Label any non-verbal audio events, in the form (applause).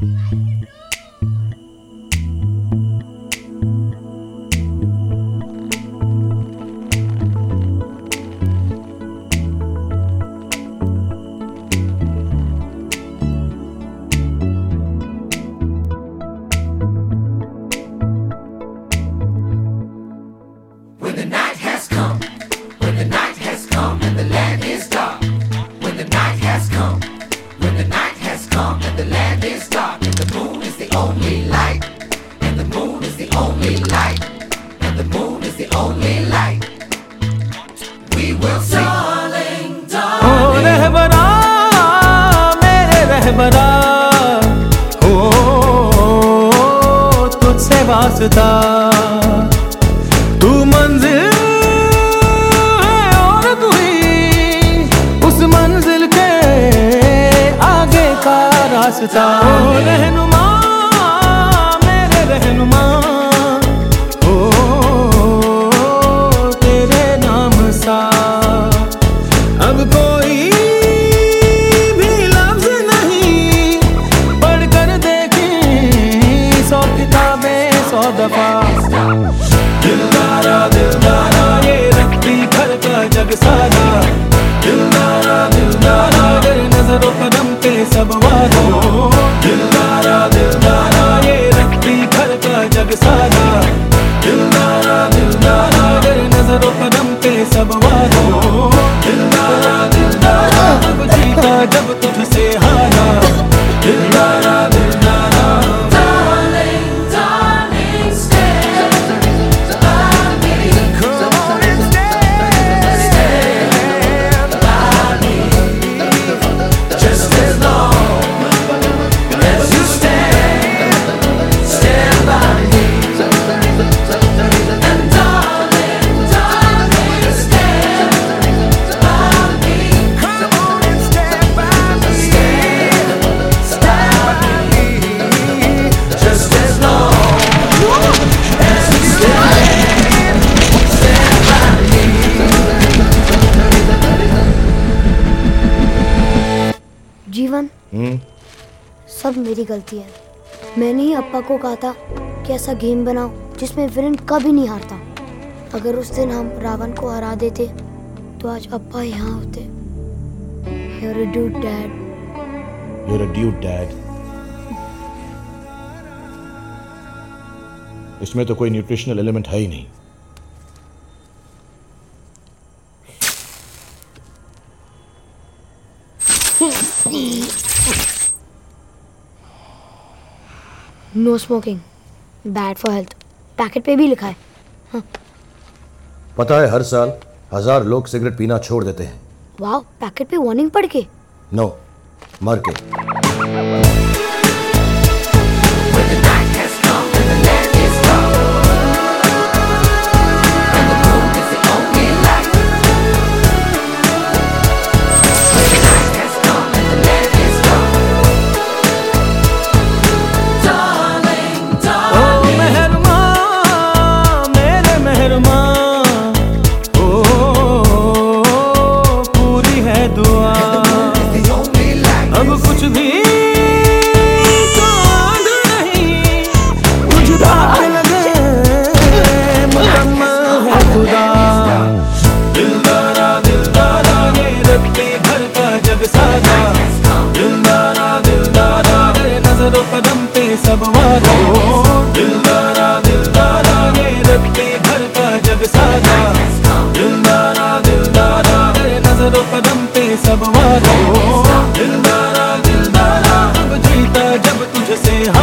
you Rahbara हो, तुझसे वास्ता। तू मंजिल है और तू ही उस मंजिल के आगे का रास्ता। ओ का जग सब मेरी गलती है। मैंने ही अप्पा को कहा था कि ऐसा गेम बनाओ जिसमें विलन कभी नहीं हारता। अगर उस दिन हम रावण को हरा देते तो आज अप्पा यहाँ होते। You're a dude, Dad. You're a dude, Dad. इसमें तो कोई न्यूट्रिशनल एलिमेंट है ही नहीं। (laughs) No smoking bad for health packet पे भी लिखा है। पता है हर साल हज़ार लोग सिगरेट पीना छोड़ देते हैं। वाह पैकेट पे वार्निंग पढ़ के। नो मर के। कुछ भी है खुदा। दिलदारा दिलदारा ये रत्ती भर का जग सादा दिलदारा दिलदारा नज़रों कदम पे सब वादा। जब तुझसे हाँ